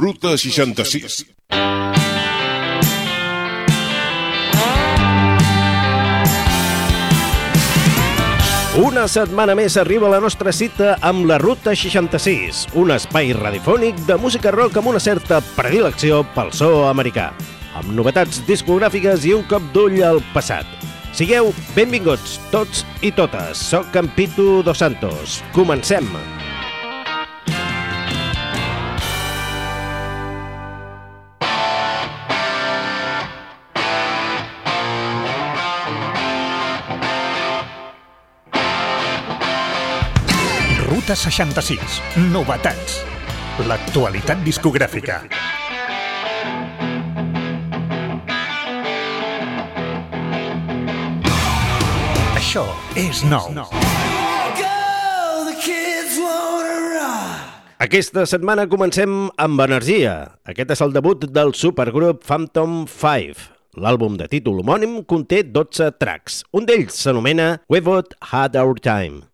Ruta 66. Una setmana més arriba la nostra cita amb la Ruta 66, un espai radiofònic de música rock amb una certa predilecció pel so americà, amb novetats discogràfiques i un cop d'ull al passat. Sigueu benvinguts tots i totes. Soc en Pitu Dos Santos. Comencem! Comencem! 266 novetats. L'actualitat discogràfica. Això és nou. Aquesta setmana comencem amb energia. Aquest és el debut del supergrup Phantom 5. L'àlbum de títol homònim conté 12 tracks. Un d'ells s'anomena We Had Our Time.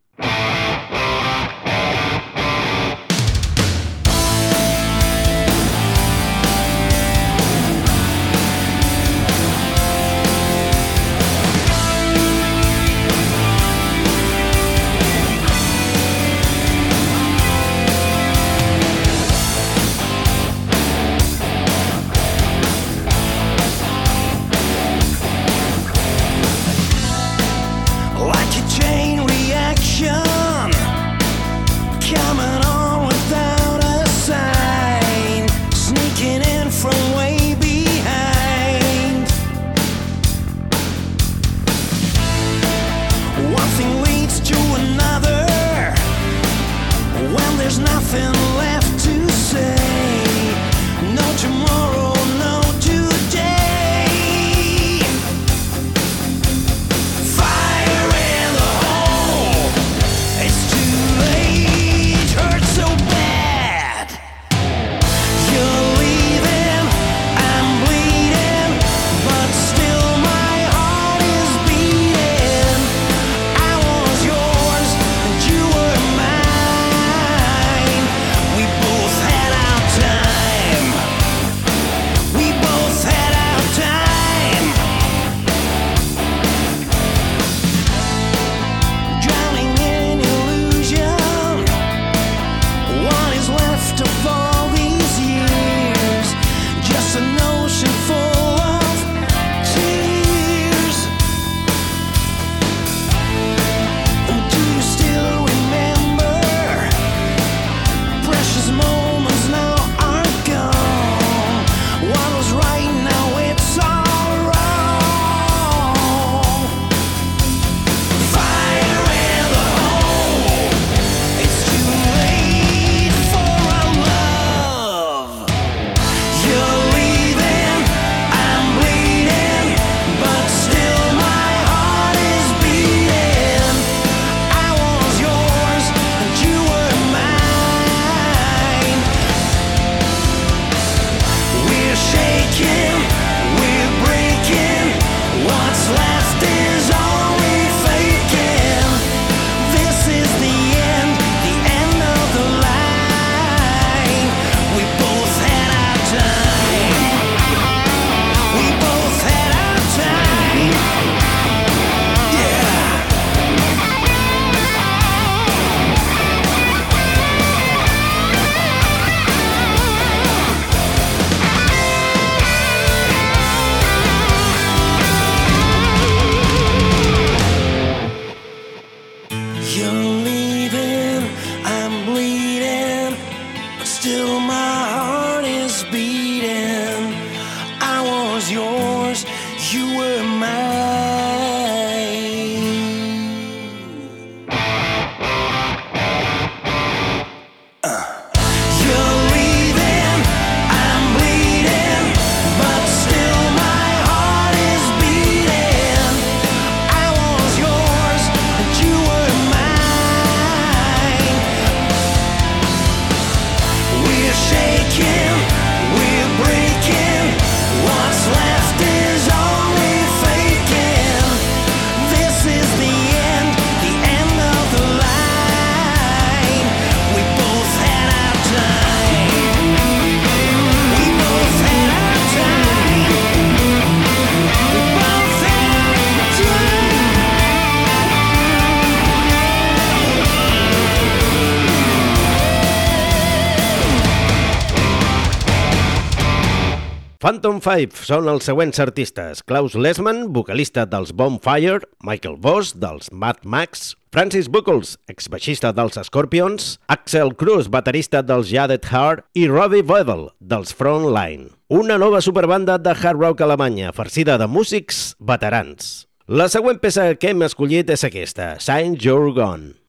Phantom Five són els següents artistes. Klaus Lesman, vocalista dels Bonfire, Michael Voss, dels Mad Max, Francis Buckles, exbaixista dels Scorpions, Axel Cruz, baterista dels Jaded Heart i Robbie Voevel, dels Frontline. Una nova superbanda de hard rock alemanya, farcida de músics veterans. La següent peça que hem escollit és aquesta, Saint You're Gone.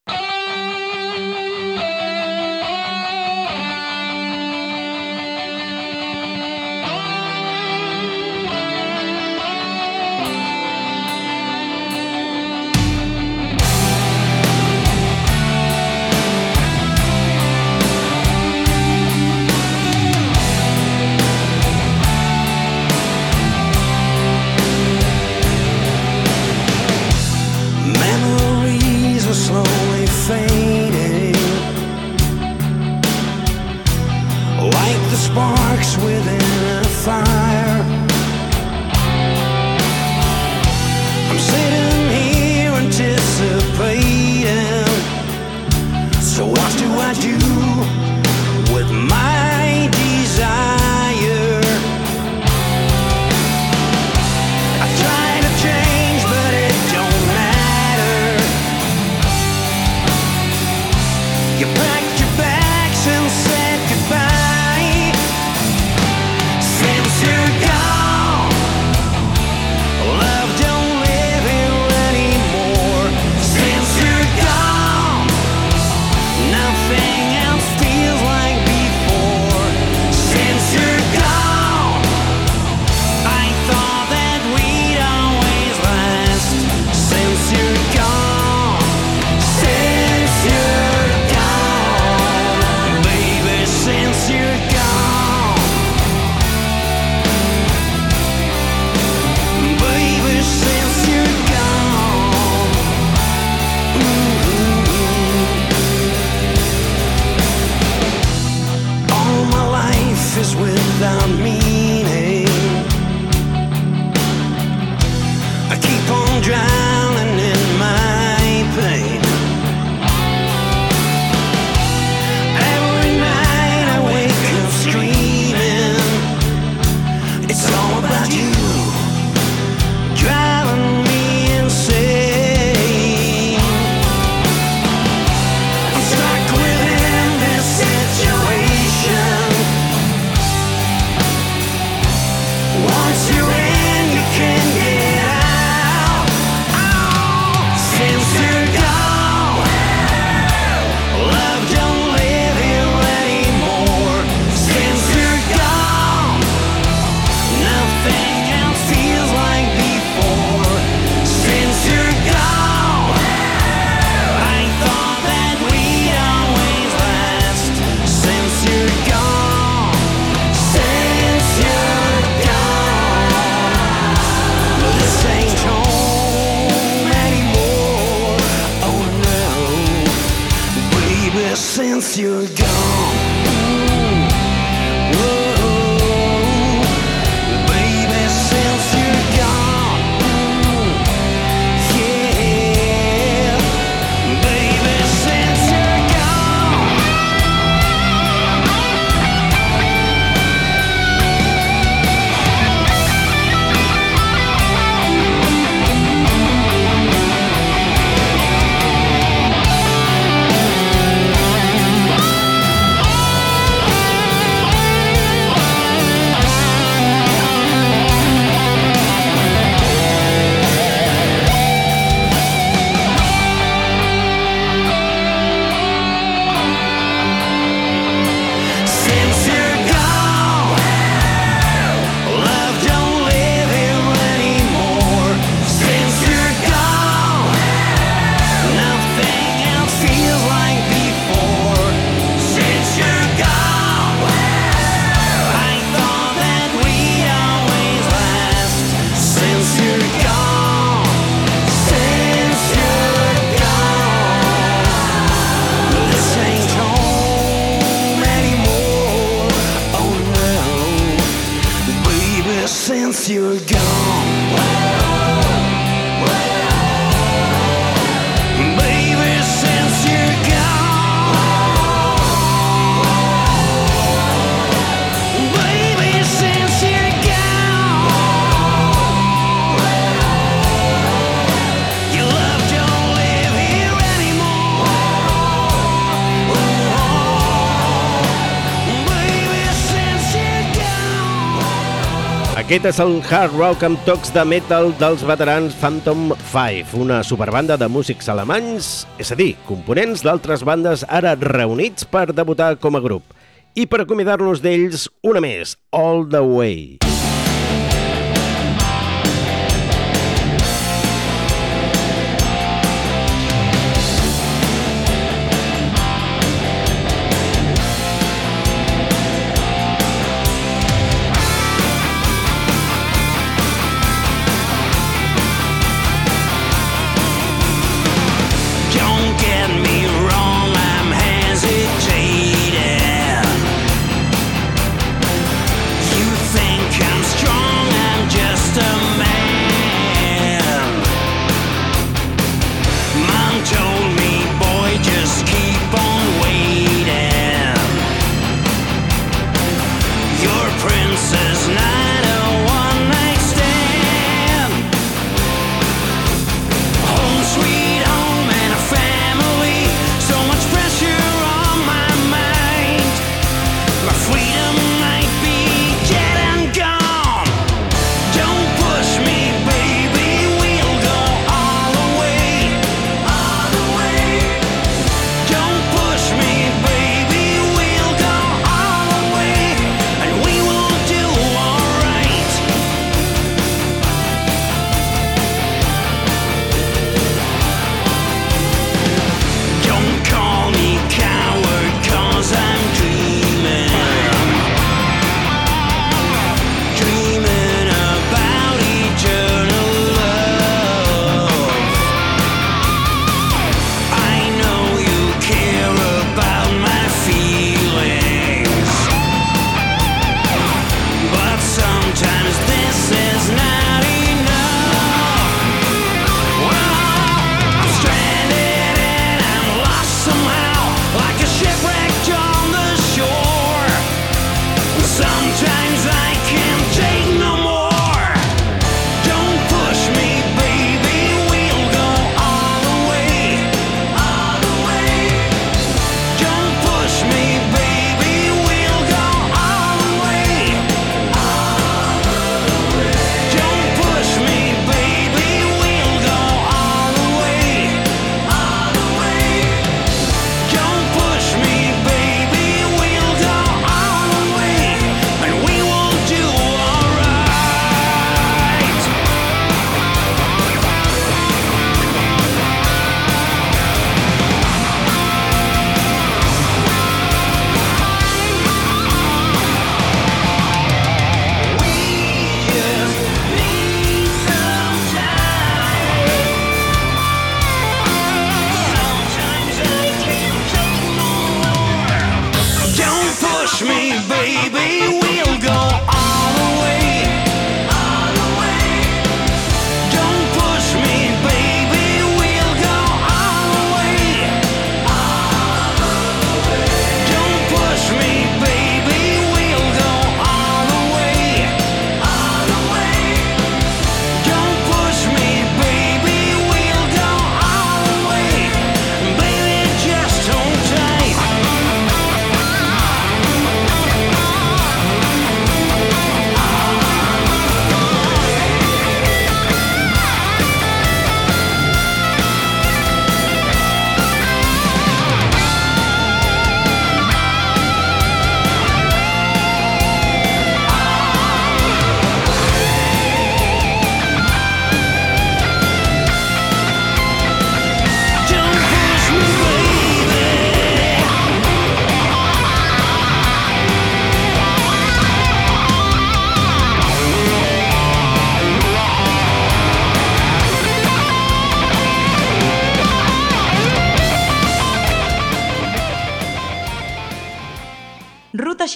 Aquest és el hard rock amb tocs de metal dels veterans Phantom 5, una superbanda de músics alemanys, és a dir, components d'altres bandes ara reunits per debutar com a grup. I per acomiadar-nos d'ells, una més, All the Way. All the Way.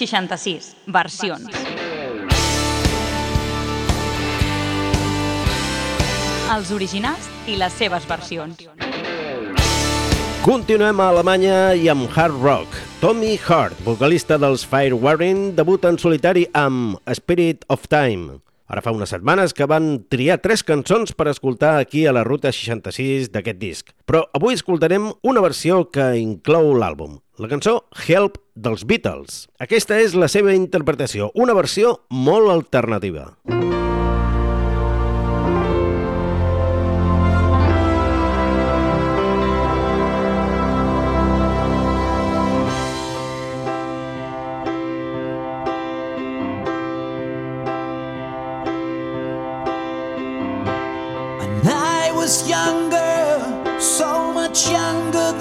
66 versions. Els originals i les seves versions. Continuem a Alemanya i amb hard rock. Tommy Hart, vocalista dels Firewarren, debuta en solitari amb Spirit of Time. Ara fa unes setmanes que van triar tres cançons per escoltar aquí a la Ruta 66 d'aquest disc. Però avui escoltarem una versió que inclou l'àlbum. La cançó Help dels Beatles. Aquesta és la seva interpretació, una versió molt alternativa. Mm. Was younger, so much younger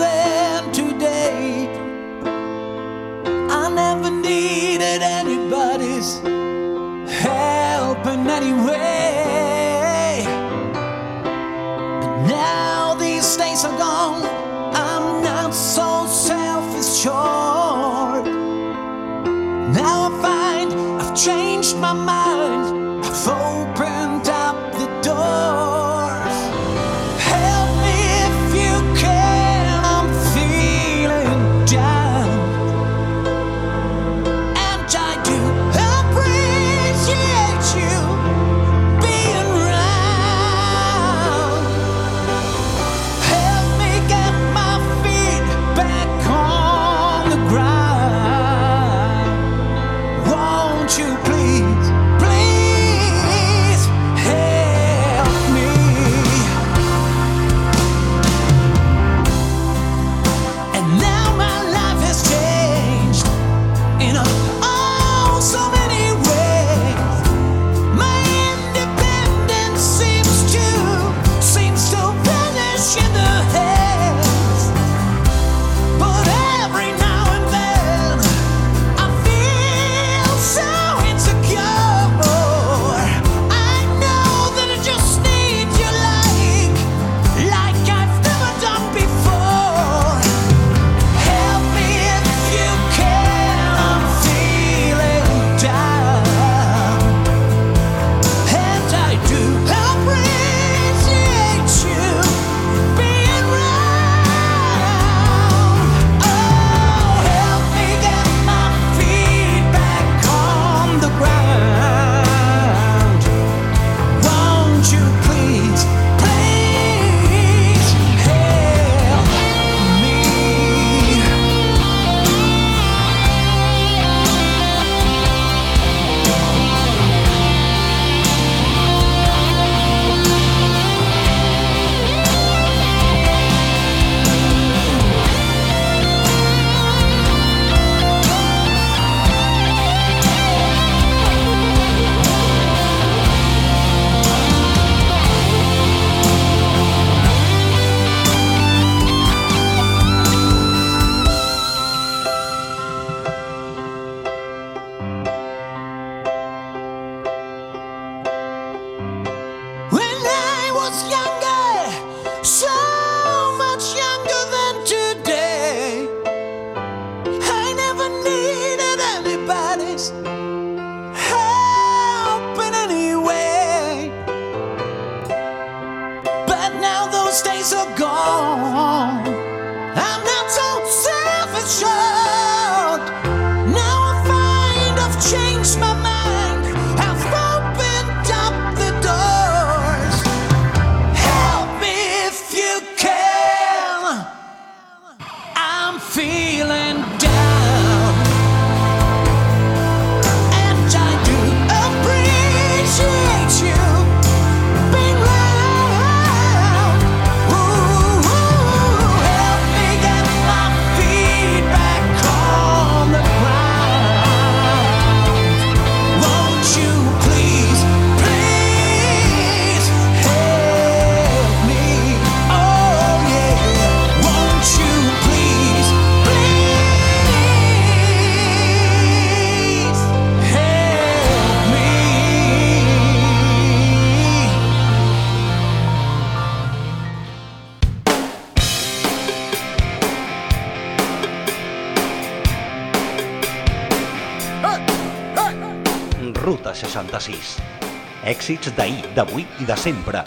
èxits d'ahir, d'avui i de sempre.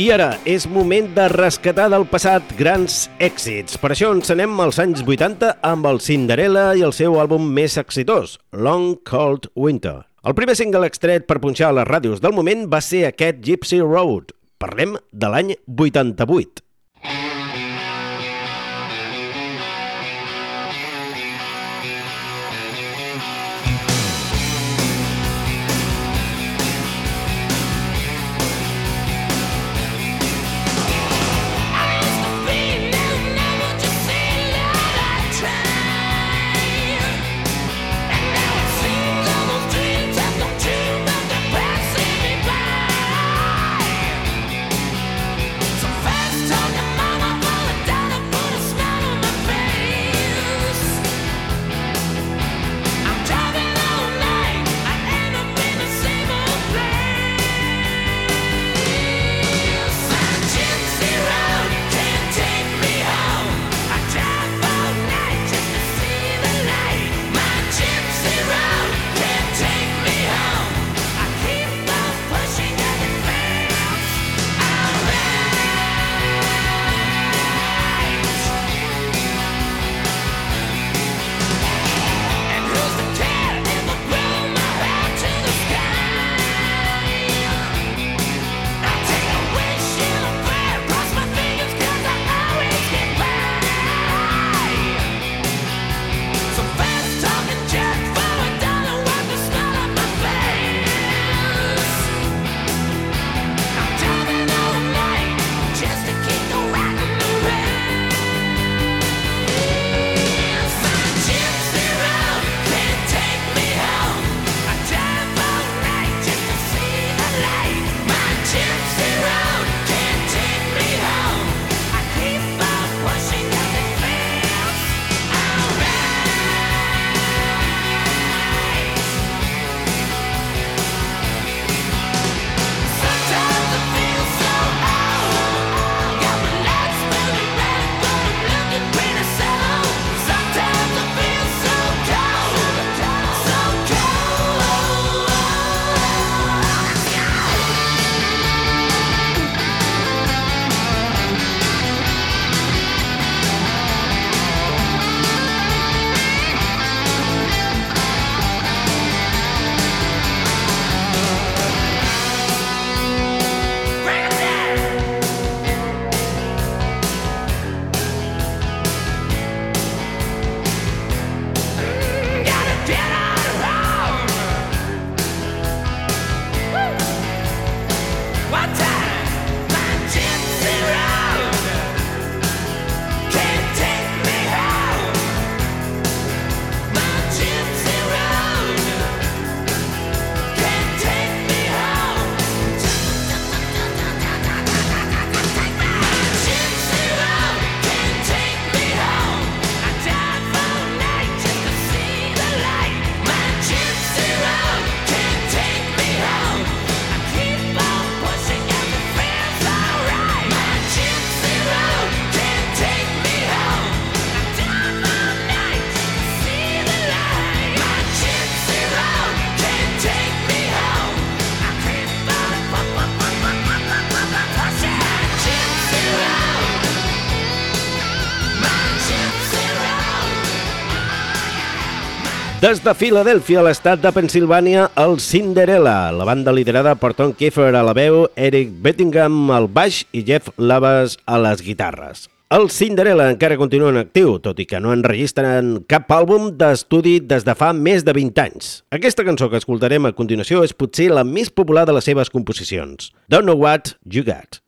I ara és moment de rescatar del passat grans èxits. Per això ens anem als anys 80 amb el Cinderella i el seu àlbum més exitós, Long Cold Winter. El primer single extret per punxar a les ràdios del moment va ser aquest Gypsy Road. Parlem de l'any 88. Des de Filadèlfia, l'estat de Pensilvània, el Cinderella, la banda liderada per Tom Kiefer a la veu, Eric Bettingham al baix i Jeff Lavas a les guitarres. El Cinderella encara continua en actiu, tot i que no enregistren cap àlbum d'estudi des de fa més de 20 anys. Aquesta cançó que escoltarem a continuació és potser la més popular de les seves composicions. Don't know what you got.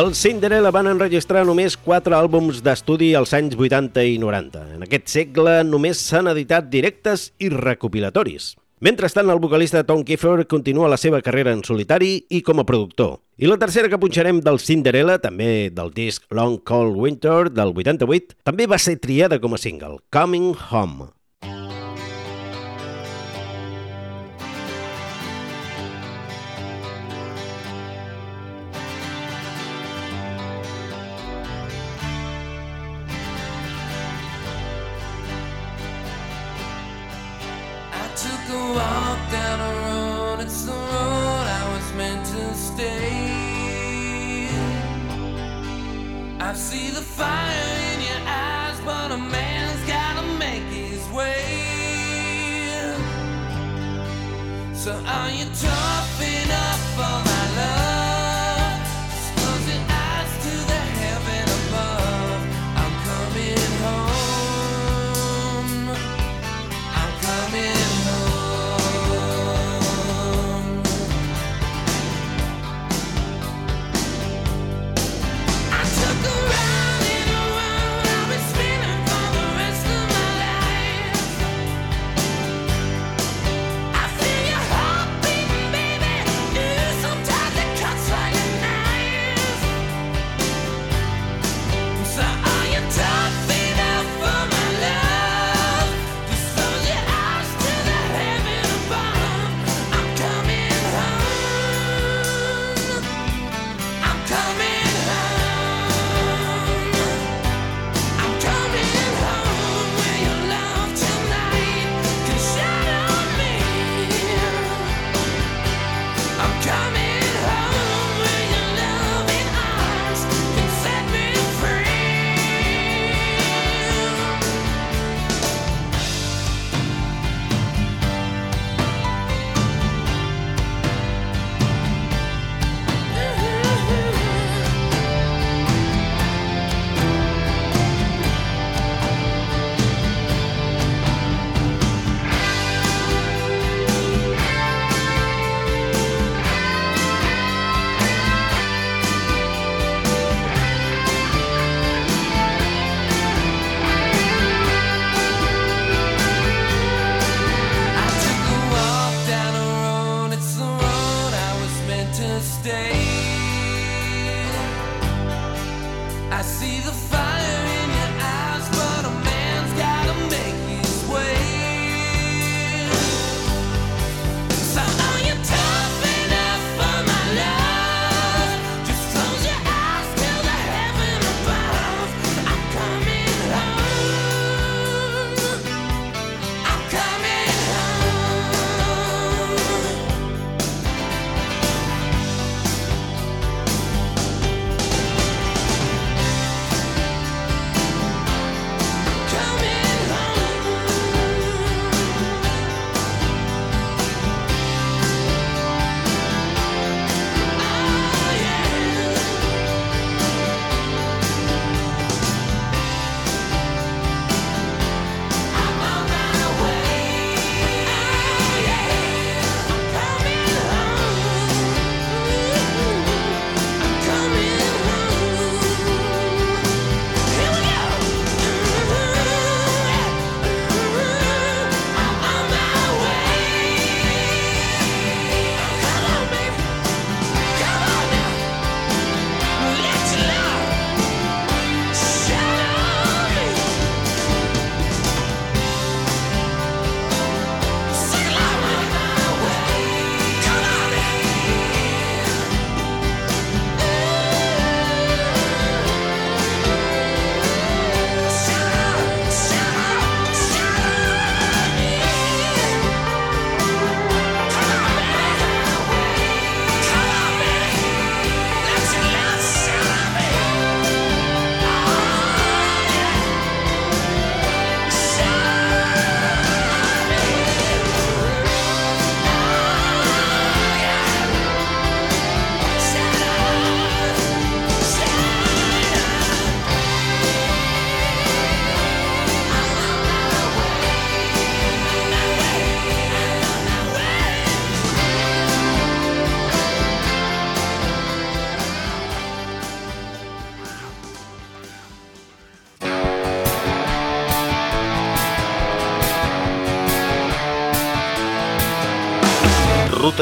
Els Cinderella van enregistrar només quatre àlbums d'estudi als anys 80 i 90. En aquest segle només s'han editat directes i recopilatoris. Mentrestant, el vocalista Tom Kiefer continua la seva carrera en solitari i com a productor. I la tercera que punxarem del Cinderella, també del disc Long Cold Winter del 88, també va ser triada com a single, Coming Home.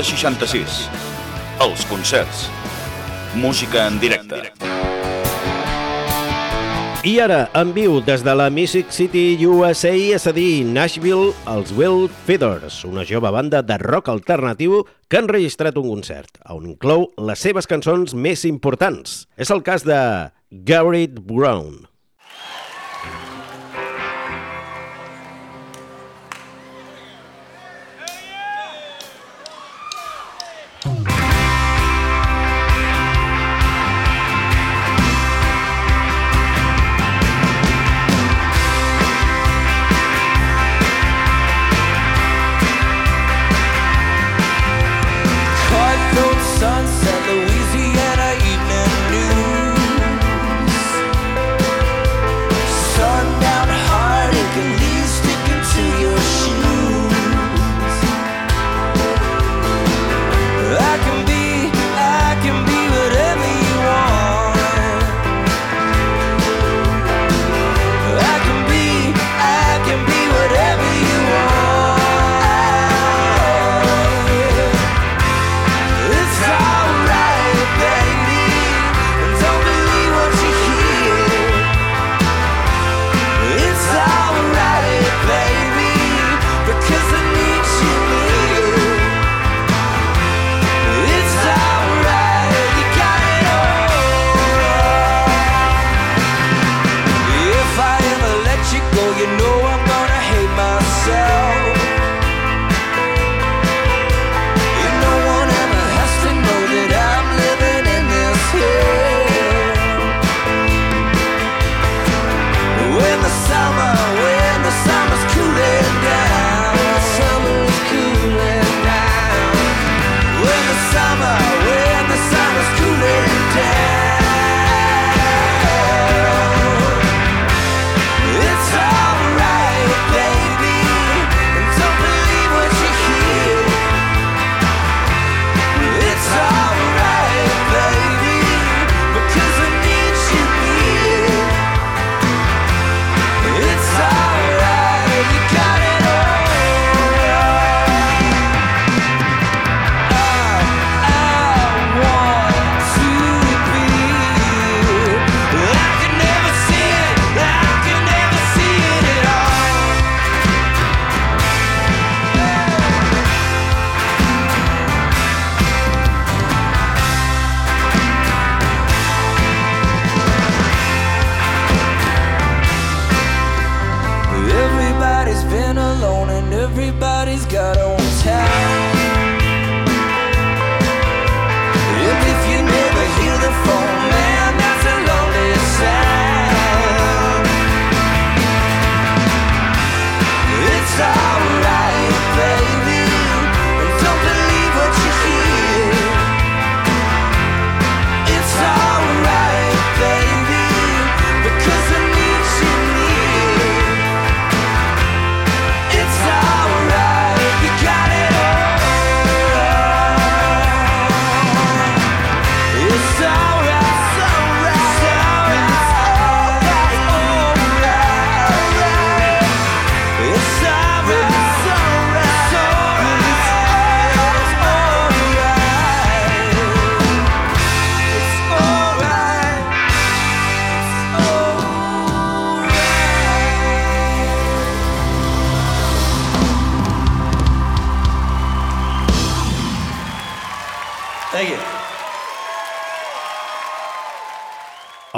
66. Els concerts. Música en directe. I ara, en viu des de la Music City USA, és a dir, Nashville, els Will Feathers, una jove banda de rock alternatiu que han registrat un concert, on inclou les seves cançons més importants. És el cas de Garrett Brown.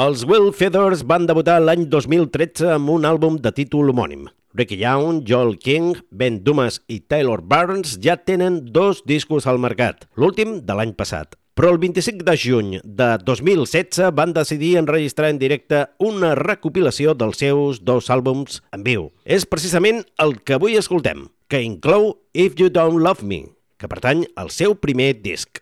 Els Will Feathers van debutar l'any 2013 amb un àlbum de títol homònim. Ricky Young, Joel King, Ben Dumas i Taylor Burns ja tenen dos discos al mercat, l'últim de l'any passat. Però el 25 de juny de 2016 van decidir enregistrar en directe una recopilació dels seus dos àlbums en viu. És precisament el que avui escoltem, que inclou If You Don't Love Me, que pertany al seu primer disc.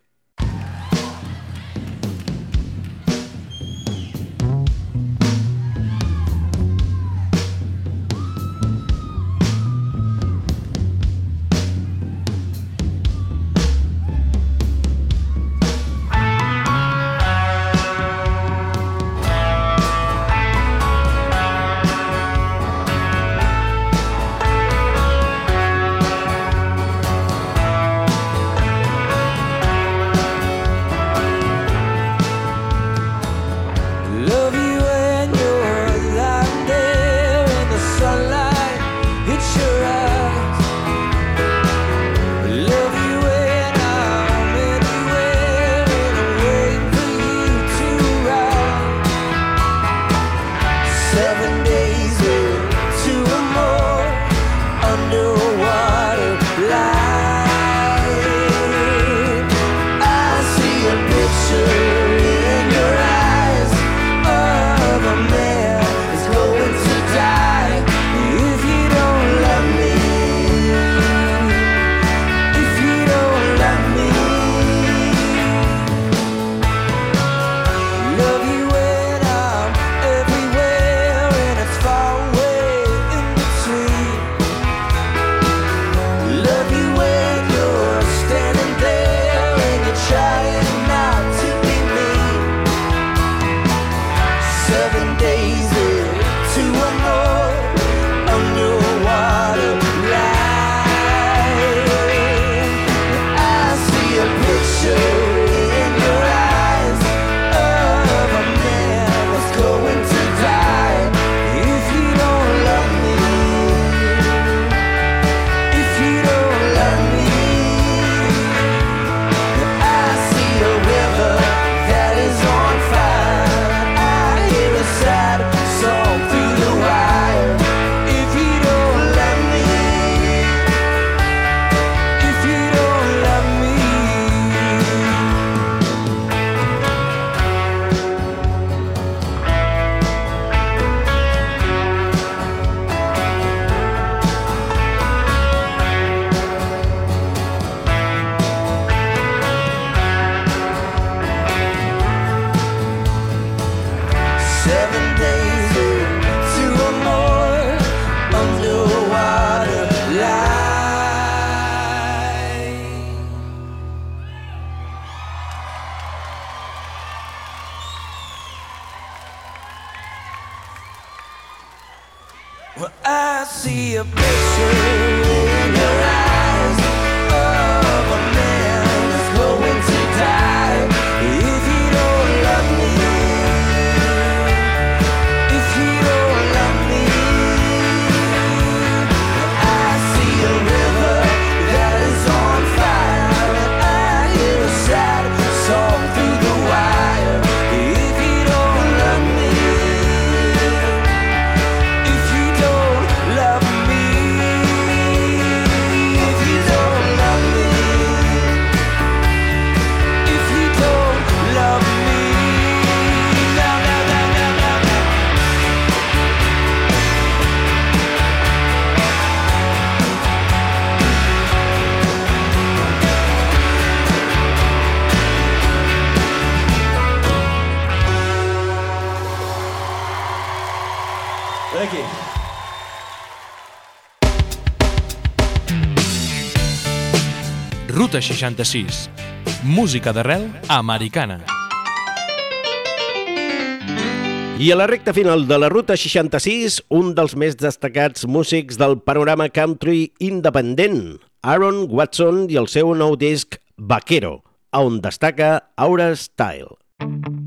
Well, I see a picture Ruta 66. Música d'arrel americana. I a la recta final de la Ruta 66, un dels més destacats músics del panorama country independent, Aaron Watson i el seu nou disc Vaquero, on destaca Aura Style. Mm -hmm.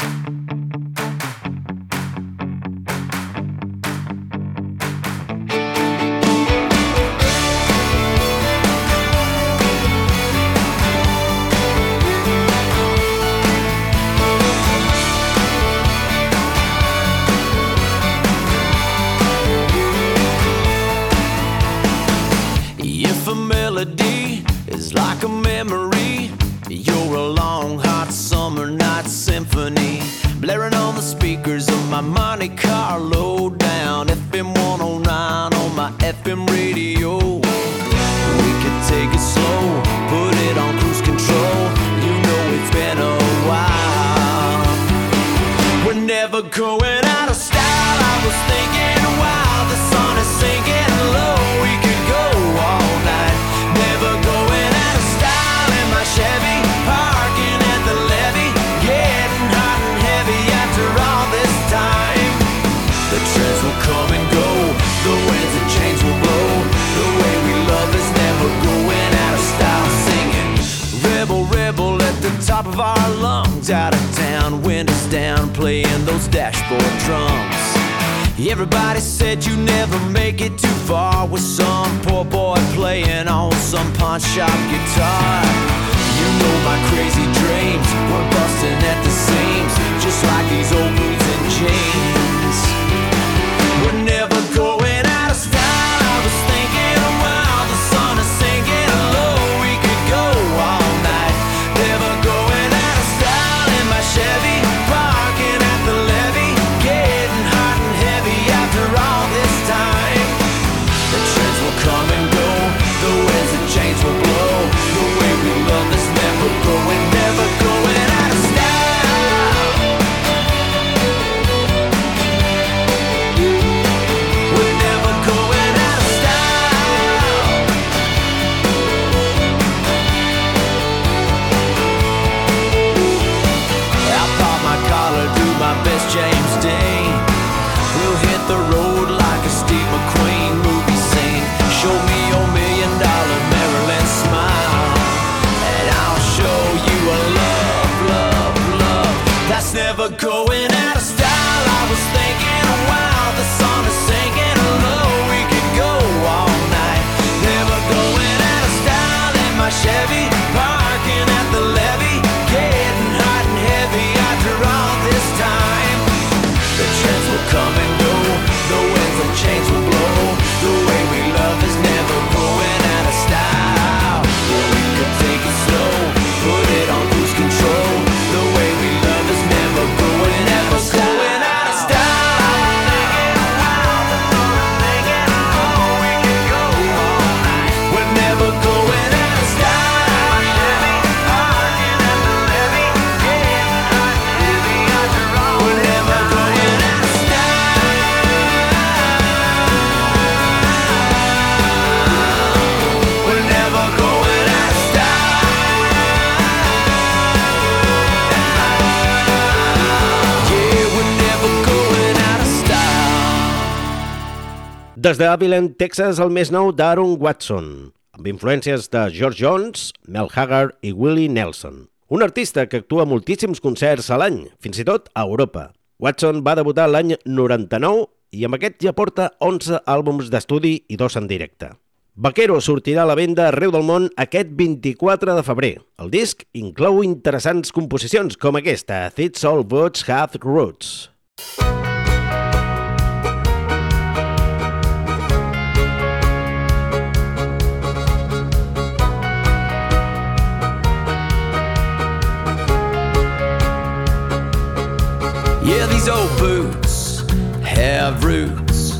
Des de Abilene, Texas, el més nou d'Aaron Watson, amb influències de George Jones, Mel Haggard i Willie Nelson. Un artista que actua moltíssims concerts a l'any, fins i tot a Europa. Watson va debutar l'any 99 i amb aquest ja porta 11 àlbums d'estudi i dos en directe. Vaquero sortirà a la venda arreu del món aquest 24 de febrer. El disc inclou interessants composicions com aquesta, Thits All Boots Have Roots. Yeah, these old boots have roots.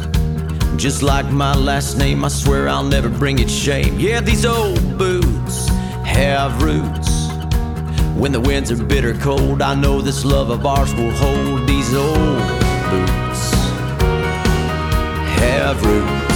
Just like my last name, I swear I'll never bring it shame. Yeah, these old boots have roots. When the winds are bitter cold, I know this love of ours will hold these old boots have roots.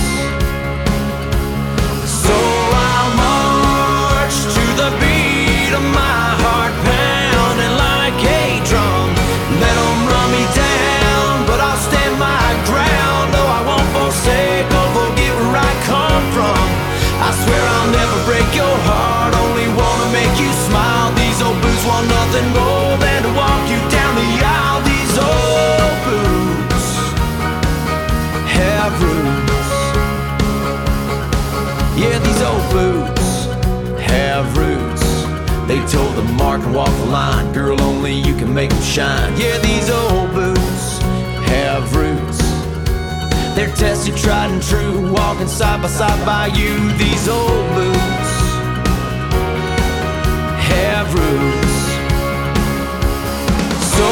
The mark and walk the line. Girl, only you can make them shine. Yeah, these old boots have roots. They're tested, tried and true. Walking side by side by you. These old boots have roots. So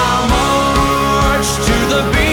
I'll march to the beat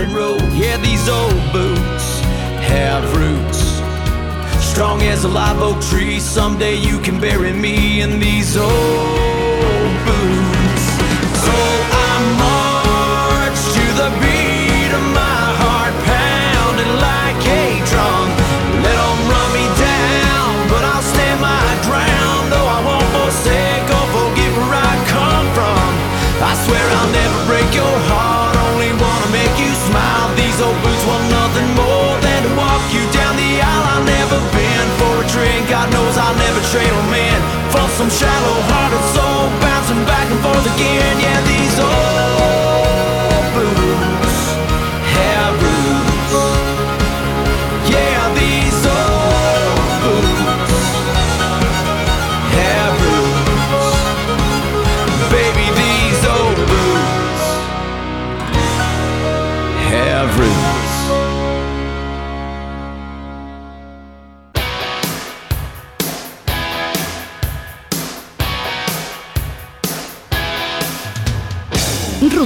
Yeah, these old boots have roots. Strong as a live oak tree, someday you can bury me in these old old boots want nothing more than to walk you down the aisle. I'll never bend for a drink. God knows I'll never trade a man for some shallow-hearted soul bouncing back and forth again. Yeah,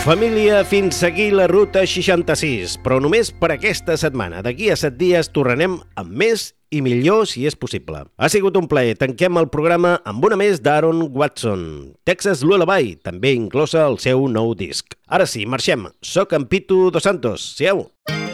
Família, fins aquí la ruta 66, però només per aquesta setmana. D'aquí a set dies tornarem amb més i millor si és possible. Ha sigut un plaer. Tanquem el programa amb una més d'Aaron Watson. Texas Lullaby, també inclosa el seu nou disc. Ara sí, marxem. Soc en Pitu Dos Santos. Siau! He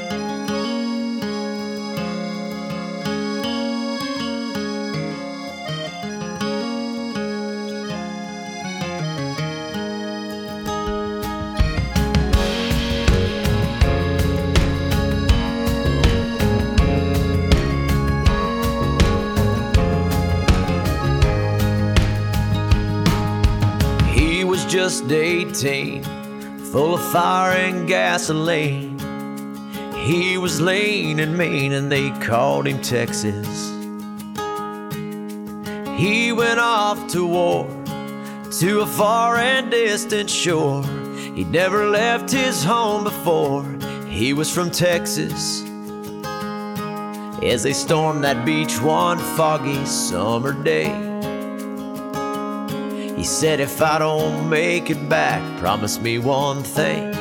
was just 18, full of fire and gasoline. He was lean and mean, and they called him Texas. He went off to war to a far and distant shore. He'd never left his home before. He was from Texas. As they stormed that beach one foggy summer day, he said, If I don't make it back, promise me one thing.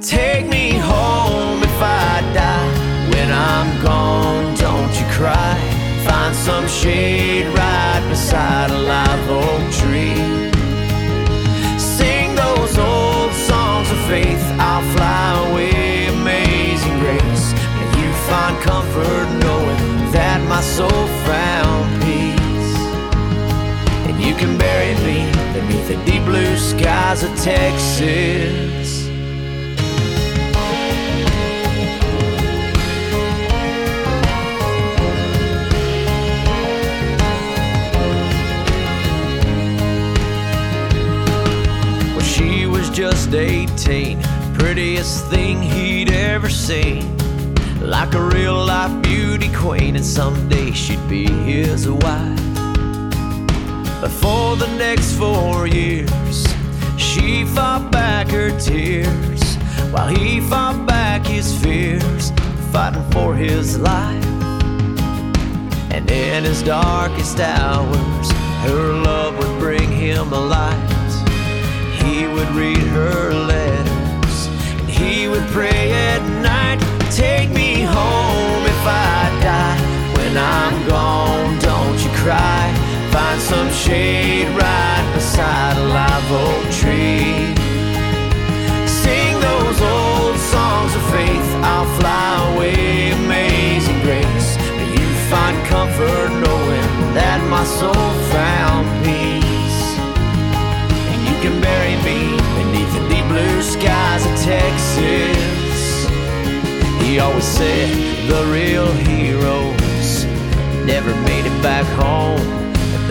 Take me home if I die. When I'm gone, don't you cry. Find some shade right beside a live oak tree. Sing those old songs of faith. I'll fly away, amazing grace. May you find comfort knowing that my soul found. And you can bury me beneath the deep blue skies of Texas. Well, she was just 18, prettiest thing he'd ever seen. Like a real life beauty queen, and someday she'd be his wife. But for the next four years, she fought back her tears while he fought back his fears, fighting for his life. And in his darkest hours, her love would bring him a light. He would read her letters, and he would pray at night. Take me home if I die. When I'm gone, don't you cry. Find some shade right beside a live oak tree. Sing those old songs of faith. I'll fly away, amazing grace. May you find comfort knowing that my soul found peace. And you can bury me beneath the deep blue skies of Texas. He always said the real heroes never made it back home.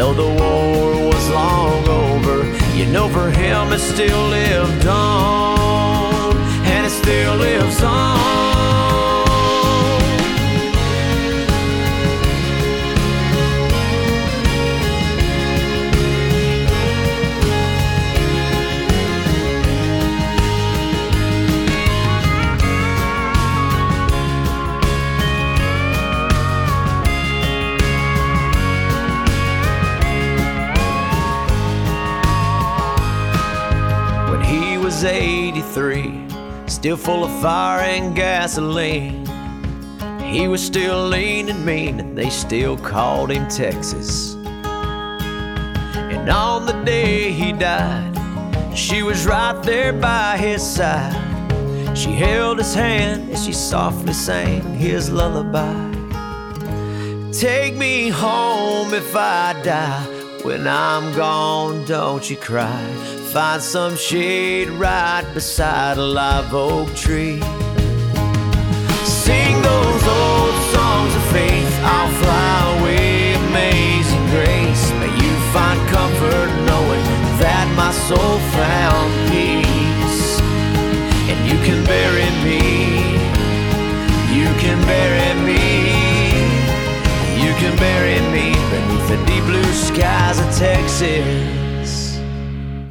Though the war was long over, you know for him it still lived on. And it still lives on. Was 83, still full of fire and gasoline. He was still lean and mean, and they still called him Texas. And on the day he died, she was right there by his side. She held his hand as she softly sang his lullaby. Take me home if I die. When I'm gone, don't you cry. Find some shade right beside a live oak tree. Sing those old songs of faith. I'll fly away, amazing grace. May you find comfort knowing that my soul found peace. And you can bury me. You can bury me. You can bury me beneath the deep blue skies of Texas.